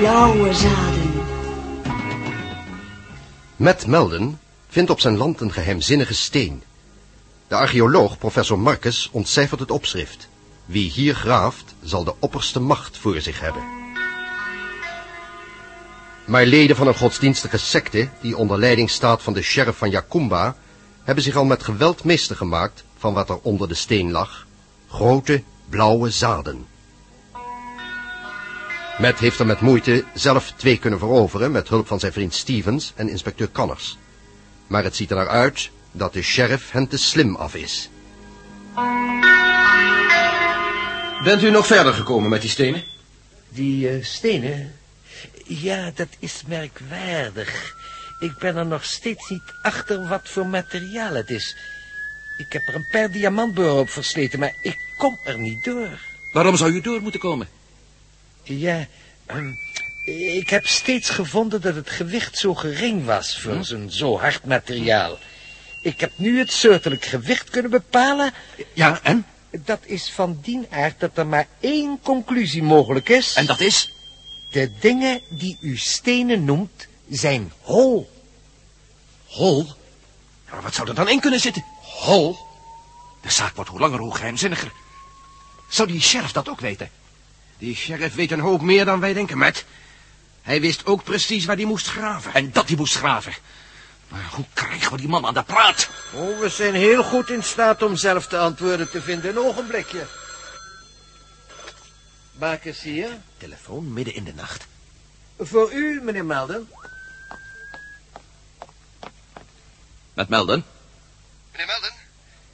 Blauwe zaden. Matt Melden vindt op zijn land een geheimzinnige steen. De archeoloog, professor Marcus, ontcijfert het opschrift. Wie hier graaft, zal de opperste macht voor zich hebben. Maar leden van een godsdienstige secte, die onder leiding staat van de sheriff van Yakumba, hebben zich al met geweld meester gemaakt van wat er onder de steen lag. Grote, blauwe zaden. Matt heeft er met moeite zelf twee kunnen veroveren met hulp van zijn vriend Stevens en inspecteur Connors. Maar het ziet er naar uit dat de sheriff hen te slim af is. Bent u nog verder gekomen met die stenen? Die eh, stenen? Ja, dat is merkwaardig. Ik ben er nog steeds niet achter wat voor materiaal het is. Ik heb er een per diamantboor op versleten, maar ik kom er niet door. Waarom zou u door moeten komen? Ja, ehm, ik heb steeds gevonden dat het gewicht zo gering was voor Hm? zo'n zo hard materiaal. Ik heb nu het soortelijk gewicht kunnen bepalen. Ja, en? Dat is van die aard dat er maar één conclusie mogelijk is. En dat is? De dingen die u stenen noemt, zijn hol. Hol? Maar wat zou er dan in kunnen zitten? Hol? De zaak wordt hoe langer hoe geheimzinniger. Zou die sheriff dat ook weten? Die sheriff weet een hoop meer dan wij denken, Matt. Hij wist ook precies waar hij moest graven. En dat hij moest graven. Maar hoe krijgen we die man aan de praat? Oh, we zijn heel goed in staat om zelf de antwoorden te vinden. Een ogenblikje. Bakers hier. Telefoon midden in de nacht. Voor u, meneer Melden. Met Melden? Meneer Melden,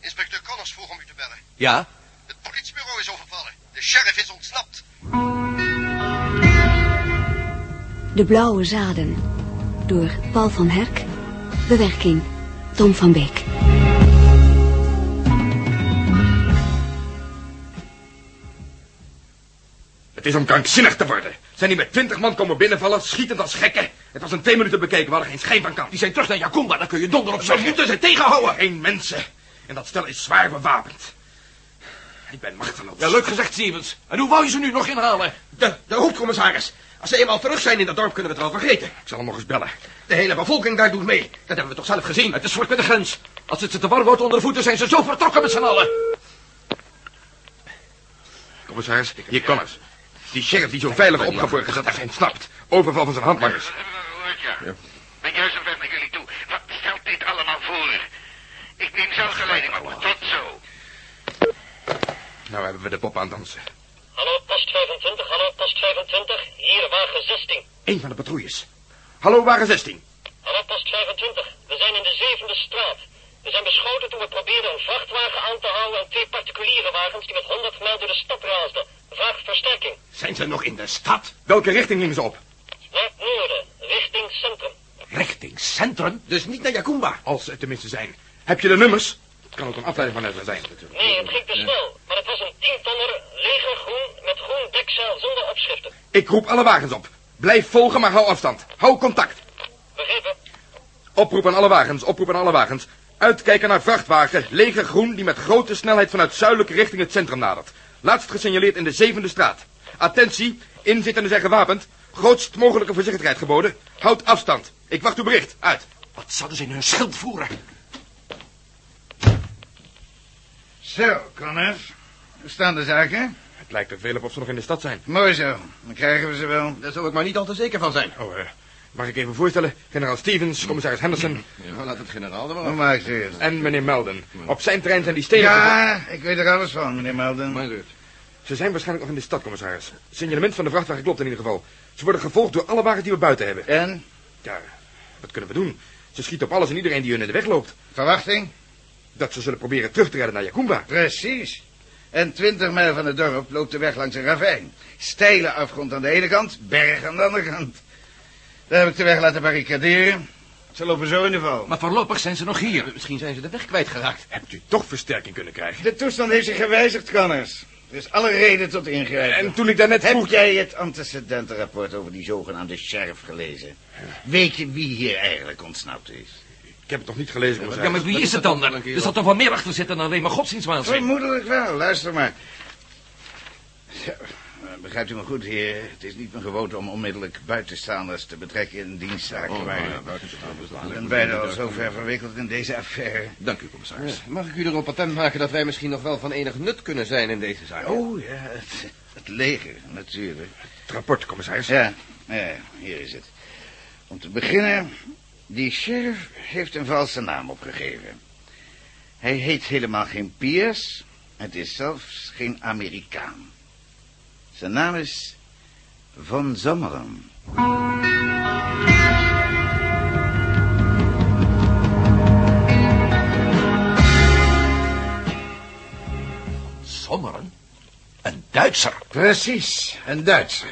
inspecteur Connors vroeg om u te bellen. Ja? Het politiebureau is overvallen. De sheriff is ontsnapt. De blauwe zaden. Door Paul van Herk. Bewerking Tom van Beek. Het is om krankzinnig te worden. Zijn die met twintig man komen binnenvallen, schietend als gekken. Het was in twee minuten bekeken, we hadden geen schijn van kans. Die zijn terug naar Jakumba, daar kun je donder op We zeggen. moeten ze tegenhouden. Geen mensen. En dat stel is zwaar bewapend. Ik ben machteloos. Ja, leuk gezegd, Stevens. En hoe wou je ze nu nog inhalen? De, de hoofdcommissaris. Als ze eenmaal terug zijn in dat dorp, kunnen we het wel vergeten. Ik zal hem nog eens bellen. De hele bevolking daar doet mee. Dat hebben we toch zelf gezien. Het is vlak bij de grens. Als het ze te warm wordt onder de voeten, zijn ze zo vertrokken met z'n allen. Commissaris, hier kan het. Die sheriff die zo veilig opgeborgen zat, heeft ontsnapt. Overval van zijn handlangers. Ja. Ben juist op weg naar jullie toe. Wat stelt dit allemaal voor? Ik neem zelf geleiding op. Tot zo. Nou hebben we de pop aan het dansen. Hallo, post 25, hallo, post 25. Hier, wagen 16. Eén van de patrouilles. Hallo, wagen 16. Hallo, post 25. We zijn in de zevende straat. We zijn beschoten toen we probeerden een vrachtwagen aan te houden en twee particuliere wagens die met 100 mijl door de stad raasden. Vraag versterking. Zijn ze nog in de stad? Welke richting gingen ze op? Noorden, richting centrum. Richting centrum? Dus niet naar Jakumba, als ze tenminste zijn. Heb je de nummers? Het kan ook een afleiding van Ezra zijn natuurlijk. Nee, het ging te snel. Maar het was een tientonner, legergroen, met groen dekzeil zonder opschriften. Ik roep alle wagens op. Blijf volgen, maar hou afstand. Hou contact. Begrepen? Oproep aan alle wagens, oproep aan alle wagens. Uitkijken naar vrachtwagen, legergroen, die met grote snelheid vanuit zuidelijke richting het centrum nadert. Laatst gesignaleerd in de zevende straat. Attentie, inzittenden zijn gewapend. Grootst mogelijke voorzichtigheid geboden. Houd afstand. Ik wacht uw bericht. Uit. Wat zouden ze in hun schild voeren? Zo, Connors. Hoe staan de zaken? Het lijkt er veel op of ze nog in de stad zijn. Mooi zo. Dan krijgen we ze wel. Daar zou ik maar niet al te zeker van zijn. Oh, eh, mag ik even voorstellen? Generaal Stevens, commissaris Henderson Ja, laat het generaal er af. het? en meneer Melden. Op zijn terrein zijn die stenen... Ja, ik weet er alles van, meneer Melden. Maar goed. Ze zijn waarschijnlijk nog in de stad, commissaris. Signalement van de vrachtwagen klopt in ieder geval. Ze worden gevolgd door alle wagens die we buiten hebben. En? Ja, wat kunnen we doen? Ze schieten op alles en iedereen die hun in de weg loopt. Verwachting? Dat ze zullen proberen terug te redden naar Jakumba. Precies. En twintig mijl van het dorp loopt de weg langs een ravijn. Steile afgrond aan de ene kant, berg aan de andere kant. Daar heb ik de weg laten barricaderen. Ze lopen zo in de val. Maar voorlopig zijn ze nog hier. Misschien zijn ze de weg kwijtgeraakt. Hebt u toch versterking kunnen krijgen? De toestand heeft zich gewijzigd, Connors. Is alle reden tot ingrijpen. En toen ik daarnet Heb vroeg... jij het antecedentenrapport over die zogenaamde sheriff gelezen? Weet je wie hier eigenlijk ontsnapt is? Ik heb het nog niet gelezen, commissaris. Ja, maar wie is het dan? Er zal toch wel meer achter zitten dan alleen maar godsdienstwaanzin. Vermoedelijk wel, luister maar. Eh, begrijpt u me goed, heer. Het is niet mijn gewoonte om onmiddellijk buitenstaanders te betrekken in dienstzaken. maar ik ben bijna al zo ver verwikkeld in deze affaire. Dank u, commissaris. Mag ik u erop patent maken dat wij misschien nog wel van enig nut kunnen zijn in deze zaak? Oh ja, het, het leger, natuurlijk. Het rapport, commissaris. Ja, ja, hier is het. Om te beginnen, die sheriff heeft een valse naam opgegeven. Hij heet helemaal geen Pierce. Het is zelfs geen Amerikaan. Zijn naam is Von Zommeren. Sommeren? Een Duitser. Precies, een Duitser.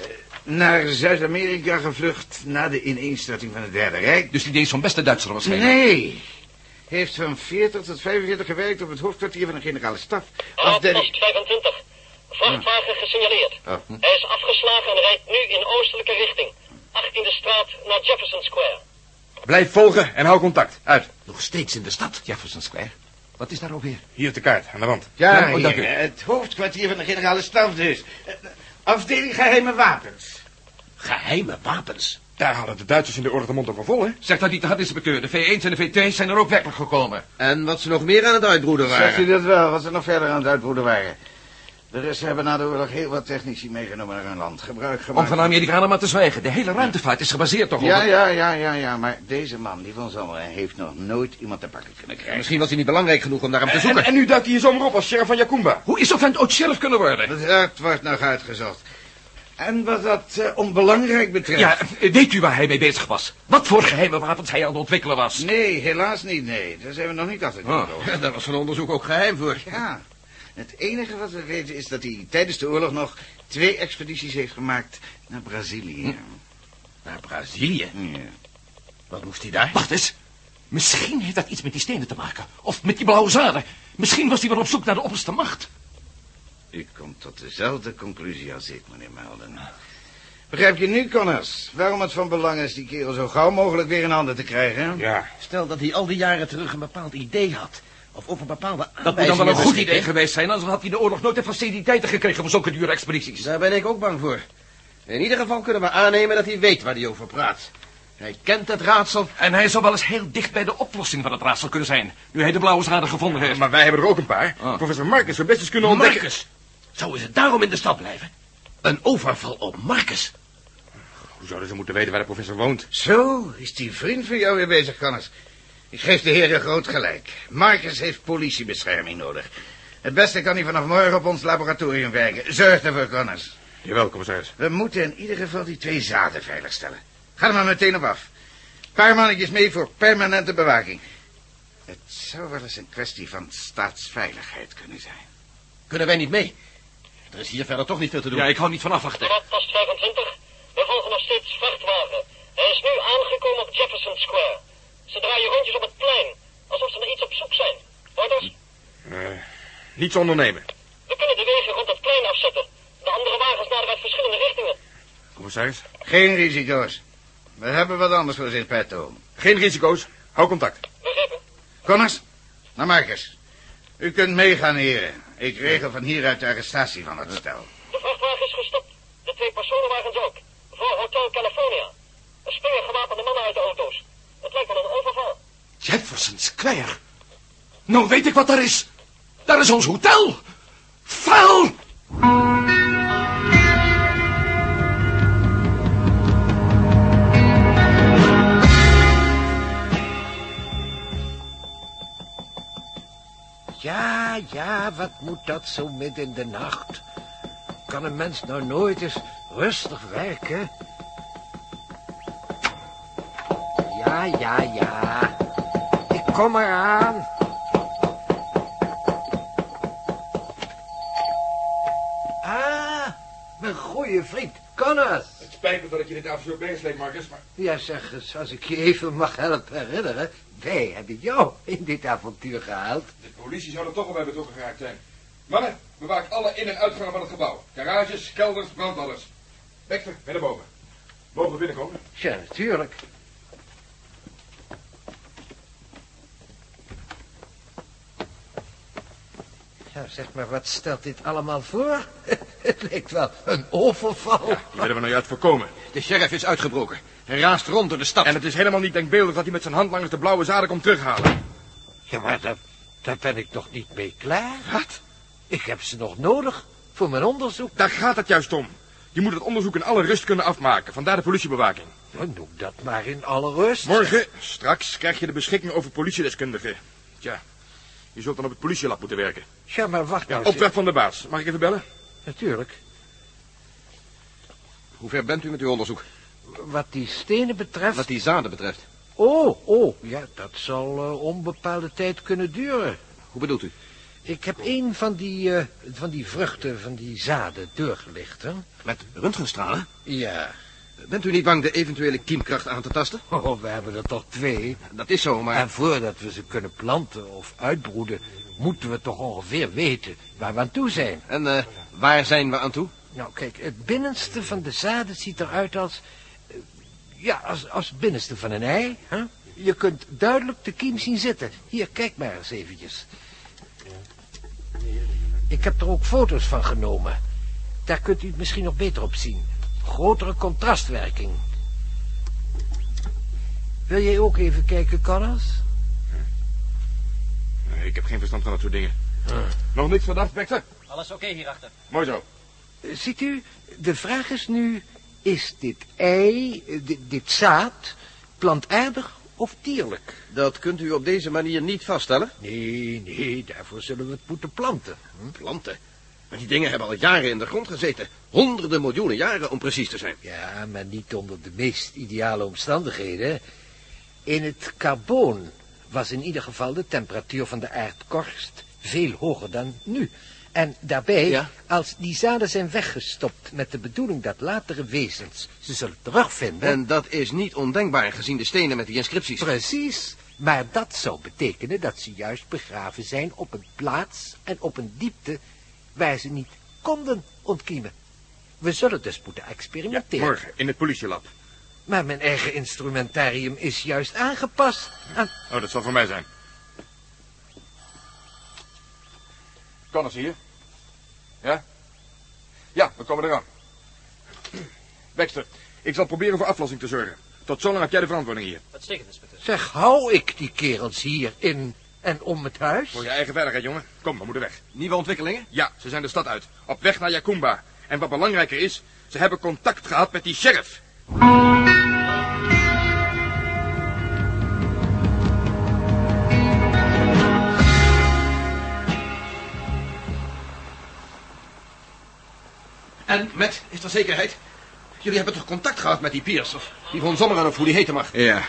Eh, Naar Zuid-Amerika gevlucht na de ineenstorting van het Derde Rijk. Dus die deed zo'n beste Duitser waarschijnlijk. Nee, heeft van 40 tot 45 gewerkt op het hoofdkwartier van de generale staf. Afdeling... Outpost 25. Vrachtwagen gesignaleerd. Oh. Hij is afgeslagen en rijdt nu in oostelijke richting. 18e straat naar Jefferson Square. Blijf volgen en hou contact. Uit. Nog steeds in de stad, Jefferson Square. Wat is daar ook weer? Hier op de kaart, aan de wand. Ja, hier, u. het hoofdkwartier van de generale staf dus. Eh, Afdeling geheime wapens. Geheime wapens. Daar hadden de Duitsers in de orde de mond over vol, hè? Zeg dat niet de inspecteur. De V1's en de V2's zijn er ook werkelijk gekomen. En wat ze nog meer aan het uitbroeden Zegt u waren. dat wel, wat ze nog verder aan het uitbroeden waren. De Russen hebben na de oorlog heel wat technici meegenomen naar hun land. Gebruik Om gemaakt... van de Amerikanen maar te zwijgen. De hele ruimtevaart is gebaseerd toch op... Ja, ja, ja, ja, ja, maar deze man, die van Zommeren, heeft nog nooit iemand te pakken kunnen krijgen. Misschien was hij niet belangrijk genoeg om naar hem te En, zoeken. en nu duikt hij hier zomaar op als sheriff van Yakumba. Hoe is zo'n vent ooit sheriff kunnen worden? Dat wordt nog uitgezocht. En wat dat eh, onbelangrijk betreft... Ja, weet u waar hij mee bezig was? Wat voor geheime wapens hij aan het ontwikkelen was? Nee, helaas niet, nee. Daar zijn we nog niet achter Oh. gekomen. Daar was van onderzoek ook geheim voor. Ja, het enige wat we weten is dat hij tijdens de oorlog nog twee expedities heeft gemaakt naar Brazilië. Naar Brazilië. Ja. Wat moest hij daar? Wacht eens. Misschien heeft dat iets met die stenen te maken. Of met die blauwe zaden. Misschien was hij wel op zoek naar de opperste macht. U komt tot dezelfde conclusie als ik, meneer Melden. Begrijp je nu, Connors, waarom het van belang is die kerel zo gauw mogelijk weer in handen te krijgen? Ja. Stel dat hij al die jaren terug een bepaald idee had. Of over bepaalde Dat moet dan wel een goed idee geweest zijn. Anders had hij de oorlog nooit de faciliteiten gekregen voor zulke dure expedities. Daar ben ik ook bang voor. In ieder geval kunnen we aannemen dat hij weet waar hij over praat. Hij kent het raadsel. En hij zou wel eens heel dicht bij de oplossing van het raadsel kunnen zijn. Nu hij de blauwe zaden gevonden heeft. Maar wij hebben er ook een paar. Ah. Professor Marcus zou best eens kunnen ontdekken... Marcus. Zou ze daarom in de stad blijven? Een overval op Marcus. Hoe zouden ze moeten weten waar de professor woont? Zo, is die vriend van jou weer bezig, Connors. Ik geef de heren groot gelijk. Marcus heeft politiebescherming nodig. Het beste kan hij vanaf morgen op ons laboratorium werken. Zorg ervoor, Connors. Jawel, commissaris. We moeten in ieder geval die twee zaden veiligstellen. Ga er maar meteen op af. Paar mannetjes mee voor permanente bewaking. Het zou wel eens een kwestie van staatsveiligheid kunnen zijn. Kunnen wij niet mee? Er is hier verder toch niet veel te doen. Ja, ik hou niet van afwachten. Post 25. We volgen nog steeds vrachtwagen. Hij is nu aangekomen op Jefferson Square. Ze draaien rondjes op het plein. Alsof ze naar iets op zoek zijn. Orders? Eh, niets ondernemen. We kunnen de wegen rond het plein afzetten. De andere wagens naderen uit verschillende richtingen. Commissaris? Geen risico's. We hebben wat anders voor in petto. Geen risico's. Hou contact. Begrepen? Connors, naar Marcus. U kunt meegaan, heren. Ik regel van hieruit de arrestatie van het stel. De vrachtwagen is gestopt. De twee personenwagens ook. Voor Hotel California. Er springen gewapende mannen uit de auto's. Het lijkt wel een overval. Jefferson Square. Nou weet ik wat daar is. Daar is ons hotel. Vuil! Ja, ja, wat moet dat zo midden in de nacht? Kan een mens nou nooit eens rustig werken? Ja, ja, ja. Ik kom eraan. Ah, mijn goede vriend, Connors. Het spijt me dat ik je dit avond zo bijgesleept, Marcus, maar... Ja, zeg eens, als ik je even mag helpen herinneren. Wij hebben jou in dit avontuur gehaald. De politie zou er toch al bij betrokken geraakt zijn. Mannen, bewaak alle in- en uitgangen van het gebouw. Garages, kelders, brandladders. Dexter, bij naar boven. Mogen we binnenkomen? Ja, natuurlijk. Ja, zeg maar, wat stelt dit allemaal voor? Het lijkt wel een overval. Die willen we nou juist voorkomen. De sheriff is uitgebroken. Hij raast rond door de stad. En het is helemaal niet denkbeeldig dat hij met zijn hand langs de blauwe zaden komt terughalen. Ja, maar daar, daar ben ik toch niet mee klaar? Wat? Ik heb ze nog nodig voor mijn onderzoek. Daar gaat het juist om. Je moet het onderzoek in alle rust kunnen afmaken. Vandaar de politiebewaking. Nou, doe dat maar in alle rust. Morgen, straks, krijg je de beschikking over politiedeskundigen. Tja, je zult dan op het politielab moeten werken. Ja, maar wacht nou. Opdracht van de baas. Mag ik even bellen? Natuurlijk. Hoe ver bent u met uw onderzoek? Wat die stenen betreft... Wat die zaden betreft. Oh, oh, ja, dat zal eh, onbepaalde tijd kunnen duren. Hoe bedoelt u? Ik heb een van die, eh, van die vruchten, van die zaden, doorgelicht, hè? Met röntgenstralen? Ja. Bent u niet bang de eventuele kiemkracht aan te tasten? Oh, we hebben er toch twee. Dat is zo, maar... En voordat we ze kunnen planten of uitbroeden, moeten we toch ongeveer weten waar we aan toe zijn. En eh, waar zijn we aan toe? Nou, kijk, het binnenste van de zaden ziet eruit als... eh, ja, als, als het binnenste van een ei, hè? Je kunt duidelijk de kiem zien zitten. Hier, kijk maar eens eventjes. Ik heb er ook foto's van genomen. Daar kunt u het misschien nog beter op zien. Grotere contrastwerking. Wil jij ook even kijken, Connors? Nee, ik heb geen verstand van dat soort dingen. Nog niks verdacht, Baxter? Alles oké hierachter. Mooi zo. Ziet u, de vraag is nu... is dit ei, dit, dit zaad, plantaardig of dierlijk? Dat kunt u op deze manier niet vaststellen. Nee, nee, daarvoor zullen we het moeten planten. Hm? Planten. Maar die dingen hebben al jaren in de grond gezeten. Honderden miljoenen jaren om precies te zijn. Ja, maar niet onder de meest ideale omstandigheden. In het carboon was in ieder geval de temperatuur van de aardkorst veel hoger dan nu. En daarbij, Ja? als die zaden zijn weggestopt met de bedoeling dat latere wezens ze zullen terugvinden... En dat is niet ondenkbaar gezien de stenen met die inscripties. Precies, maar dat zou betekenen dat ze juist begraven zijn op een plaats en op een diepte waar ze niet konden ontkiemen. We zullen dus moeten experimenteren. Morgen, in het politielab. Maar mijn eigen instrumentarium is juist aangepast aan... Oh, dat zal voor mij zijn. Connors hier. Ja? Ja, we komen eraan. Baxter, ik zal proberen voor aflossing te zorgen. Tot zolang heb jij de verantwoording hier. Uitstekend, inspecteur. Zeg, hou ik die kerels hier in en om het huis? Voor je eigen veiligheid, jongen. Kom, we moeten weg. Nieuwe ontwikkelingen? Ja, ze zijn de stad uit. Op weg naar Yakumba. En wat belangrijker is, ze hebben contact gehad met die sheriff. En met, is er zekerheid? Jullie hebben toch contact gehad met die Piers? Of die van Zommeren of hoe die heten mag? Ja.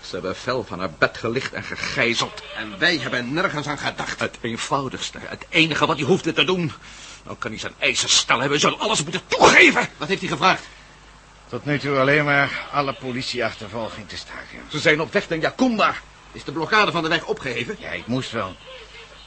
Ze hebben fel van haar bed gelicht en gegijzeld. En wij hebben nergens aan gedacht. Het eenvoudigste, het enige wat hij hoefde te doen. Nou kan hij zijn eisen stellen, we zullen alles moeten toegeven. Wat heeft hij gevraagd? Tot nu toe alleen maar alle politieachtervolging te staken. Ze zijn op weg naar Yakumba. Is de blokkade van de weg opgeheven? Ja, ik moest wel.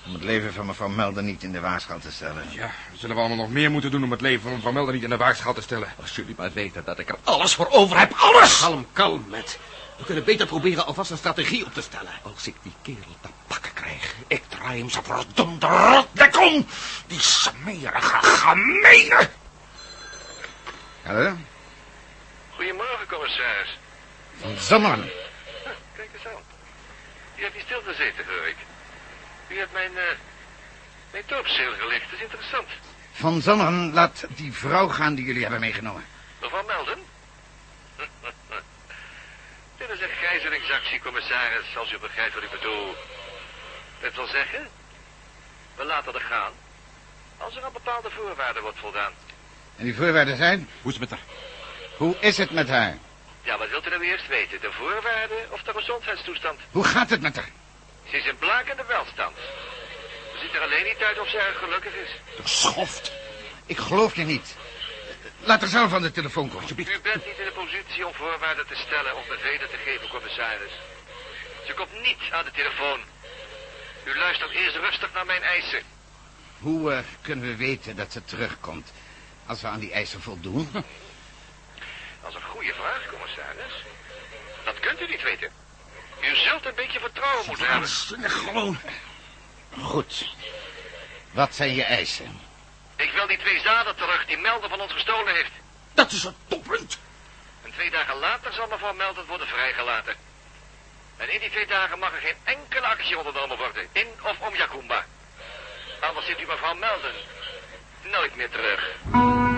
Om het leven van mevrouw Melder niet in de waarschuw te stellen. Ja, zullen we allemaal nog meer moeten doen om het leven van mevrouw Melder niet in de waagschaal te stellen. Als jullie maar weten dat ik er alles voor over heb, alles! Kalm, kalm, met. We kunnen beter proberen alvast een strategie op te stellen. Als ik die kerel te pakken krijg, ik draai hem zijn verdomde rotbek om. Die smerige, gemene... Hallo? Goedemorgen, commissaris. Van Zommeren. Huh, kijk eens aan. U hebt niet stilgezeten, hoor ik. U hebt mijn, eh, mijn doopzeel gelicht. Dat is interessant. Van Zommeren laat die vrouw gaan die jullie hebben meegenomen. Mevrouw Melden? Dit is een gijzelingsactie, commissaris, als u begrijpt wat ik bedoel. Dat wil zeggen, we laten haar gaan als er aan bepaalde voorwaarden wordt voldaan. En die voorwaarden zijn? Hoe is het met haar? Hoe is het met haar? Ja, wat wilt u nou eerst weten? De voorwaarden of de gezondheidstoestand? Hoe gaat het met haar? Ze is in blakende welstand. Ze ziet er alleen niet uit of ze erg gelukkig is. Schoft. Ik geloof je niet. Laat er zelf aan de telefoon komen. U bent niet in de positie om voorwaarden te stellen of bevelen te geven, commissaris. Ze komt niet aan de telefoon. U luistert eerst rustig naar mijn eisen. Hoe eh, kunnen we weten dat ze terugkomt als we aan die eisen voldoen? Dat is een goede vraag, commissaris. Dat kunt u niet weten. U zult een beetje vertrouwen moeten hebben. Gewoon. Goed. Wat zijn je eisen? Die twee zaden terug die Melden van ons gestolen heeft. Dat is het toppunt. En twee dagen later zal mevrouw Melden worden vrijgelaten. En in die twee dagen mag er geen enkele actie ondernomen worden. In of om Jacumba. Anders ziet u mevrouw Melden nooit meer terug.